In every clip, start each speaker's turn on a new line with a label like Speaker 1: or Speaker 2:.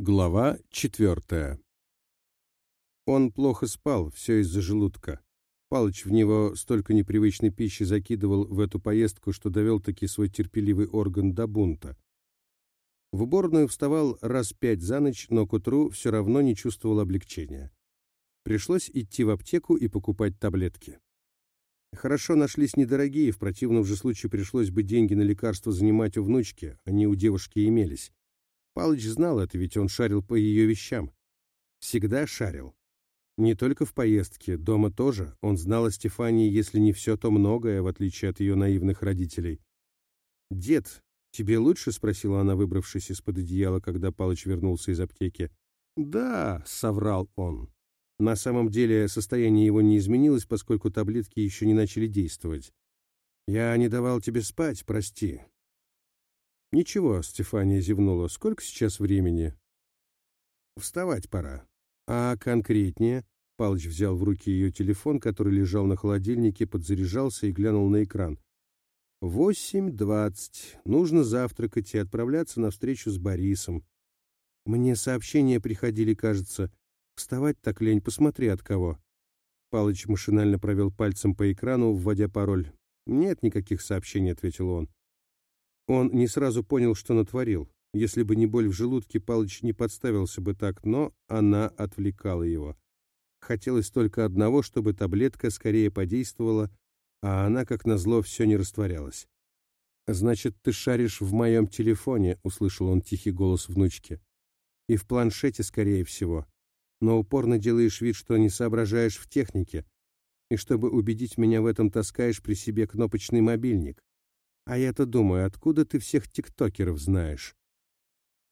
Speaker 1: Глава четвертая. Он плохо спал, все из-за желудка. Палыч в него столько непривычной пищи закидывал в эту поездку, что довел-таки свой терпеливый орган до бунта. В уборную вставал раз пять за ночь, но к утру все равно не чувствовал облегчения. Пришлось идти в аптеку и покупать таблетки. Хорошо нашлись недорогие, в противном же случае пришлось бы деньги на лекарства занимать у внучки, они у девушки имелись. Палыч знал это, ведь он шарил по ее вещам. Всегда шарил. Не только в поездке, дома тоже. Он знал о Стефании, если не все, то многое, в отличие от ее наивных родителей. «Дед, тебе лучше?» — спросила она, выбравшись из-под одеяла, когда Палыч вернулся из аптеки. «Да», — соврал он. На самом деле состояние его не изменилось, поскольку таблетки еще не начали действовать. «Я не давал тебе спать, прости. «Ничего», — Стефания зевнула, — «сколько сейчас времени?» «Вставать пора». «А конкретнее?» Палыч взял в руки ее телефон, который лежал на холодильнике, подзаряжался и глянул на экран. «Восемь двадцать. Нужно завтракать и отправляться на встречу с Борисом. Мне сообщения приходили, кажется. Вставать так лень, посмотри от кого». Палыч машинально провел пальцем по экрану, вводя пароль. «Нет никаких сообщений», — ответил он. Он не сразу понял, что натворил. Если бы не боль в желудке, Палыч не подставился бы так, но она отвлекала его. Хотелось только одного, чтобы таблетка скорее подействовала, а она, как назло, все не растворялась. «Значит, ты шаришь в моем телефоне», — услышал он тихий голос внучки. «И в планшете, скорее всего. Но упорно делаешь вид, что не соображаешь в технике. И чтобы убедить меня в этом, таскаешь при себе кнопочный мобильник. А я-то думаю, откуда ты всех тиктокеров знаешь?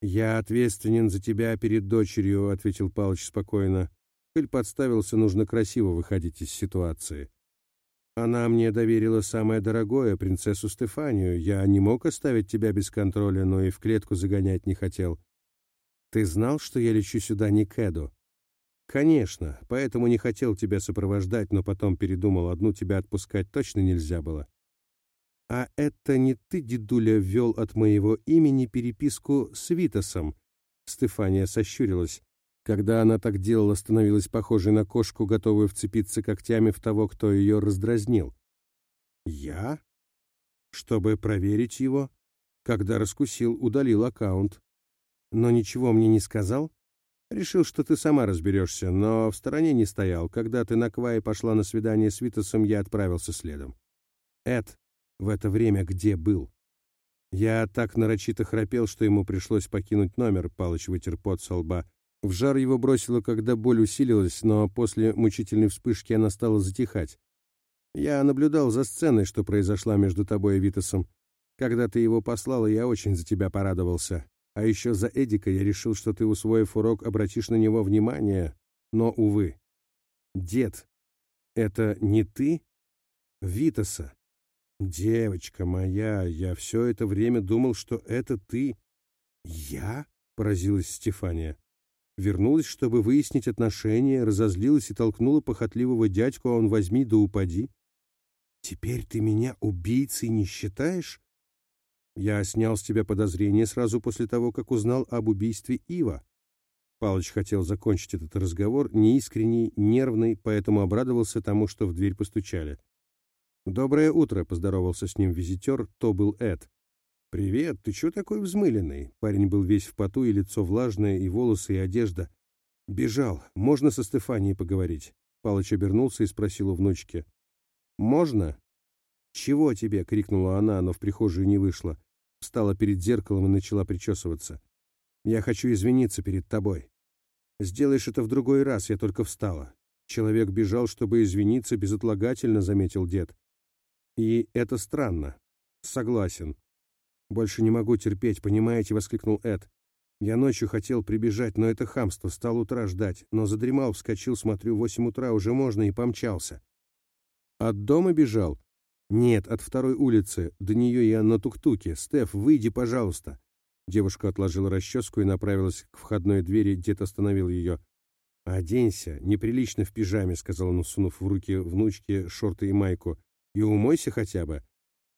Speaker 1: Я ответственен за тебя перед дочерью, ответил Палыч спокойно. Коль подставился, нужно красиво выходить из ситуации. Она мне доверила самое дорогое, принцессу Стефанию. Я не мог оставить тебя без контроля, но и в клетку загонять не хотел. Ты знал, что я лечу сюда не к Эду? Конечно, поэтому не хотел тебя сопровождать, но потом передумал, одну тебя отпускать точно нельзя было. «А это не ты, дедуля, ввел от моего имени переписку с Витасом?» Стефания сощурилась. Когда она так делала, становилась похожей на кошку, готовую вцепиться когтями в того, кто ее раздразнил. «Я?» «Чтобы проверить его?» Когда раскусил, удалил аккаунт. «Но ничего мне не сказал?» «Решил, что ты сама разберешься, но в стороне не стоял. Когда ты на Квае пошла на свидание с Витасом, я отправился следом». «Эд, в это время где был. Я так нарочито храпел, что ему пришлось покинуть номер, Палыч вытер пот со лба. В жар его бросило, когда боль усилилась, но после мучительной вспышки она стала затихать. Я наблюдал за сценой, что произошла между тобой и Витасом. Когда ты его послала, я очень за тебя порадовался. А еще за Эдика я решил, что ты, усвоив урок, обратишь на него внимание. Но, увы. Дед, это не ты? Витаса. «Девочка моя, я все это время думал, что это ты». «Я?» — поразилась Стефания. Вернулась, чтобы выяснить отношения, разозлилась и толкнула похотливого дядьку, а он возьми да упади. «Теперь ты меня убийцей не считаешь?» «Я снял с тебя подозрение сразу после того, как узнал об убийстве Ива». Палыч хотел закончить этот разговор, неискренний, нервный, поэтому обрадовался тому, что в дверь постучали. «Доброе утро», — поздоровался с ним визитер, то был Эд. «Привет, ты чё такой взмыленный?» Парень был весь в поту, и лицо влажное, и волосы, и одежда. «Бежал. Можно со Стефанией поговорить?» Палыч обернулся и спросил у внучки. «Можно?» «Чего тебе?» — крикнула она, но в прихожую не вышла. Встала перед зеркалом и начала причесываться. «Я хочу извиниться перед тобой. Сделаешь это в другой раз, я только встала. Человек бежал, чтобы извиниться безотлагательно», — заметил дед. И это странно. Согласен. Больше не могу терпеть, понимаете, воскликнул Эд. Я ночью хотел прибежать, но это хамство, стал утра ждать, но задремал, вскочил, смотрю, восемь утра уже можно и помчался. От дома бежал? Нет, от второй улицы. До нее я на тук-туке. Стеф, выйди, пожалуйста. Девушка отложила расческу и направилась к входной двери, дед остановил ее. «Оденься, неприлично в пижаме», — сказал он, сунув в руки внучке шорты и майку. И умойся хотя бы».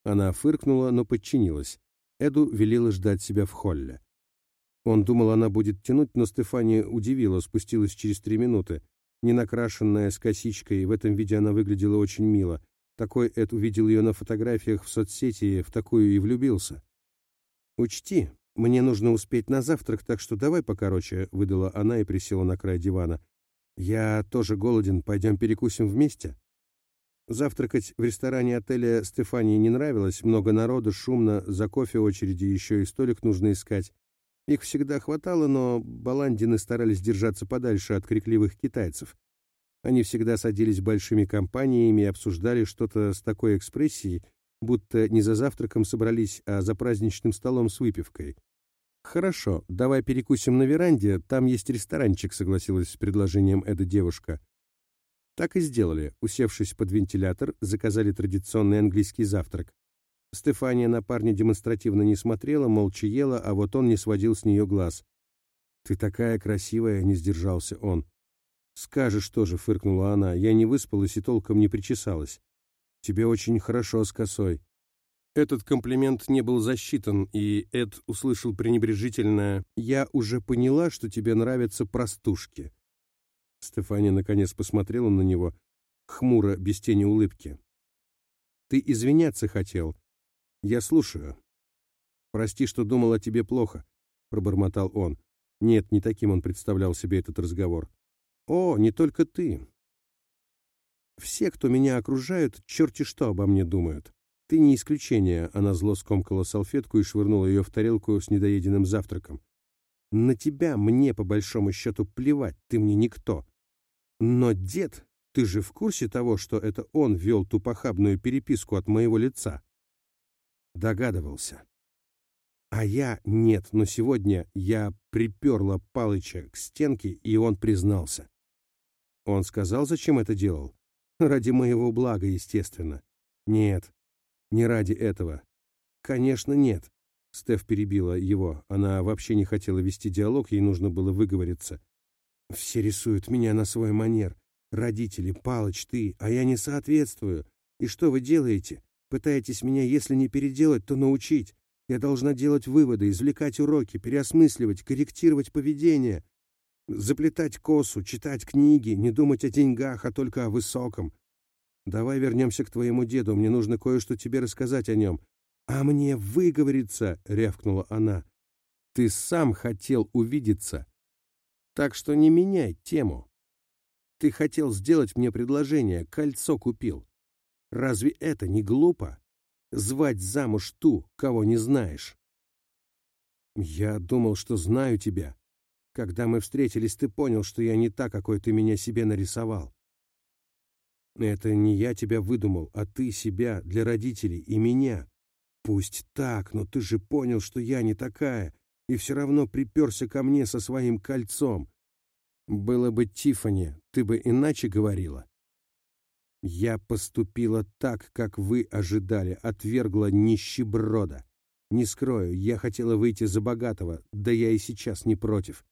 Speaker 1: Она фыркнула, но подчинилась. Эду велела ждать себя в холле. Он думал, она будет тянуть, но Стефания удивила, спустилась через три минуты. Ненакрашенная, с косичкой, в этом виде она выглядела очень мило. Такой Эд увидел ее на фотографиях в соцсети, в такую и влюбился. «Учти, мне нужно успеть на завтрак, так что давай покороче», — выдала она и присела на край дивана. «Я тоже голоден, пойдем перекусим вместе?» Завтракать в ресторане отеля Стефании не нравилось, много народу, шумно, за кофе очереди, еще и столик нужно искать. Их всегда хватало, но баландины старались держаться подальше от крикливых китайцев. Они всегда садились большими компаниями и обсуждали что-то с такой экспрессией, будто не за завтраком собрались, а за праздничным столом с выпивкой. «Хорошо, давай перекусим на веранде, там есть ресторанчик», — согласилась с предложением эта девушка. Так и сделали. Усевшись под вентилятор, заказали традиционный английский завтрак. Стефания на парня демонстративно не смотрела, молча ела, а вот он не сводил с нее глаз. «Ты такая красивая!» — не сдержался он. «Скажешь тоже», — фыркнула она. «Я не выспалась и толком не причесалась. Тебе очень хорошо с косой». Этот комплимент не был засчитан, и Эд услышал пренебрежительное «Я уже поняла, что тебе нравятся простушки». Стефания наконец посмотрела на него, хмуро, без тени улыбки. «Ты извиняться хотел. Я слушаю. Прости, что думал о тебе плохо», — пробормотал он. Нет, не таким он представлял себе этот разговор. «О, не только ты. Все, кто меня окружают, черти что обо мне думают. Ты не исключение», — она зло скомкала салфетку и швырнула ее в тарелку с недоеденным завтраком. «На тебя мне, по большому счету, плевать, ты мне никто. Но, дед, ты же в курсе того, что это он вел ту похабную переписку от моего лица? Догадывался. А я нет, но сегодня я приперла Палыча к стенке, и он признался. Он сказал, зачем это делал? Ради моего блага, естественно. Нет, не ради этого. Конечно, нет. Стеф перебила его. Она вообще не хотела вести диалог, ей нужно было выговориться. Все рисуют меня на свой манер. Родители, Палыч, ты, а я не соответствую. И что вы делаете? Пытаетесь меня, если не переделать, то научить. Я должна делать выводы, извлекать уроки, переосмысливать, корректировать поведение, заплетать косу, читать книги, не думать о деньгах, а только о высоком. Давай вернемся к твоему деду, мне нужно кое-что тебе рассказать о нем. А мне выговориться, — рявкнула она. Ты сам хотел увидеться. Так что не меняй тему. Ты хотел сделать мне предложение, кольцо купил. Разве это не глупо? Звать замуж ту, кого не знаешь. Я думал, что знаю тебя. Когда мы встретились, ты понял, что я не та, какой ты меня себе нарисовал. Это не я тебя выдумал, а ты себя для родителей и меня. Пусть так, но ты же понял, что я не такая, и все равно приперся ко мне со своим кольцом. Было бы Тифани, ты бы иначе говорила. Я поступила так, как вы ожидали, отвергла нищеброда. Не скрою, я хотела выйти за богатого, да я и сейчас не против.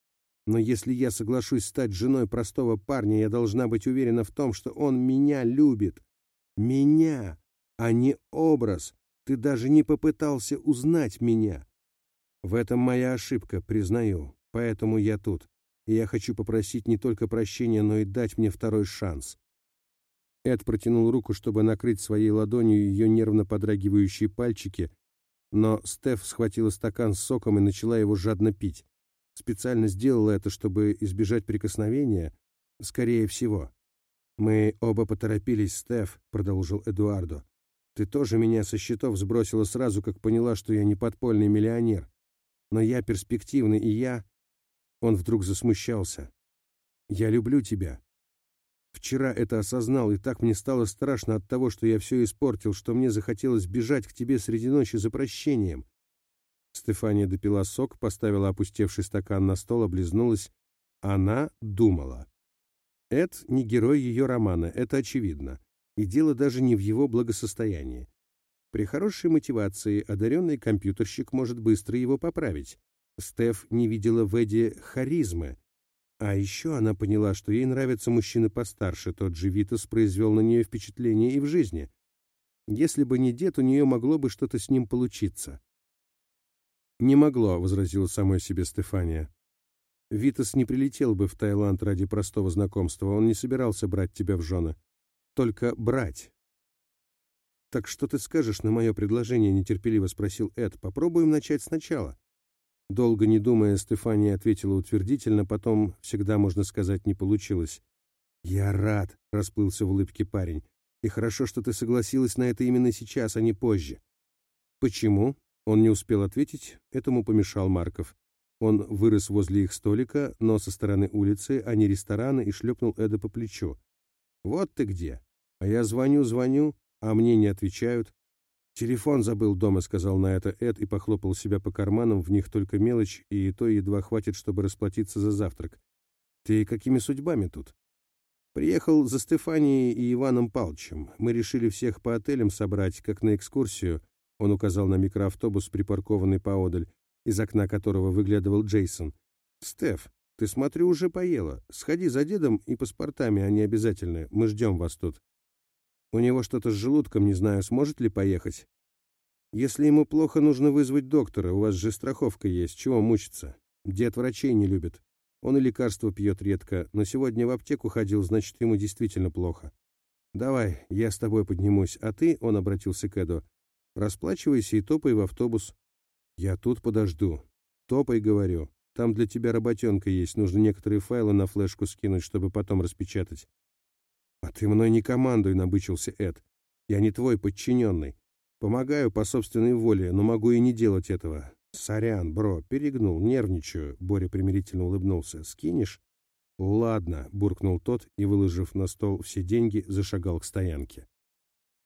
Speaker 1: Но если я соглашусь стать женой простого парня, я должна быть уверена в том, что он меня любит. Меня, а не образ. Ты даже не попытался узнать меня. В этом моя ошибка, признаю, поэтому я тут. И я хочу попросить не только прощения, но и дать мне второй шанс. Эд протянул руку, чтобы накрыть своей ладонью ее нервно подрагивающие пальчики, но Стеф схватила стакан с соком и начала его жадно пить. Специально сделала это, чтобы избежать прикосновения? Скорее всего. «Мы оба поторопились, Стеф», — продолжил Эдуардо. «Ты тоже меня со счетов сбросила сразу, как поняла, что я не подпольный миллионер. Но я перспективный, и я...» Он вдруг засмущался. «Я люблю тебя. Вчера это осознал, и так мне стало страшно от того, что я все испортил, что мне захотелось бежать к тебе среди ночи за прощением». Стефания допила сок, поставила опустевший стакан на стол, облизнулась. Она думала. Эд не герой ее романа, это очевидно. И дело даже не в его благосостоянии. При хорошей мотивации одаренный компьютерщик может быстро его поправить. Стеф не видела в Эдди харизмы. А еще она поняла, что ей нравятся мужчины постарше, тот же Витас произвел на нее впечатление и в жизни. Если бы не дед, у нее могло бы что-то с ним получиться. «Не могло», — возразила самой себе Стефания. «Витас не прилетел бы в Таиланд ради простого знакомства, он не собирался брать тебя в жены. Только брать». «Так что ты скажешь на мое предложение?» — нетерпеливо спросил Эд. «Попробуем начать сначала». Долго не думая, Стефания ответила утвердительно, потом, всегда можно сказать, не получилось. «Я рад», — расплылся в улыбке парень. «И хорошо, что ты согласилась на это именно сейчас, а не позже». «Почему?» Он не успел ответить, этому помешал Марков. Он вырос возле их столика, но со стороны улицы, а не ресторана, и шлепнул Эда по плечу. «Вот ты где! А я звоню, звоню, а мне не отвечают. «Телефон забыл дома», — сказал на это Эд и похлопал себя по карманам, в них только мелочь, и то едва хватит, чтобы расплатиться за завтрак. «Ты какими судьбами тут?» «Приехал за Стефанией и Иваном Палчем. Мы решили всех по отелям собрать, как на экскурсию», — он указал на микроавтобус, припаркованный поодаль, из окна которого выглядывал Джейсон. «Стеф, ты, смотрю, уже поела. Сходи за дедом и паспортами, они обязательны. Мы ждем вас тут». У него что-то с желудком, не знаю, сможет ли поехать. Если ему плохо, нужно вызвать доктора, у вас же страховка есть, чего мучиться? Дед врачей не любит. Он и лекарства пьет редко, но сегодня в аптеку ходил, значит, ему действительно плохо. Давай, я с тобой поднимусь, а ты, он обратился к Эду, расплачивайся и топай в автобус. Я тут подожду. Топай, говорю. Там для тебя работенка есть, нужно некоторые файлы на флешку скинуть, чтобы потом распечатать. «А ты мной не командуй», — набычился Эд. «Я не твой подчиненный. Помогаю по собственной воле, но могу и не делать этого. Сорян, бро, перегнул, нервничаю», — Боря примирительно улыбнулся. «Скинешь?» «Ладно», — буркнул тот и, выложив на стол все деньги, зашагал к стоянке.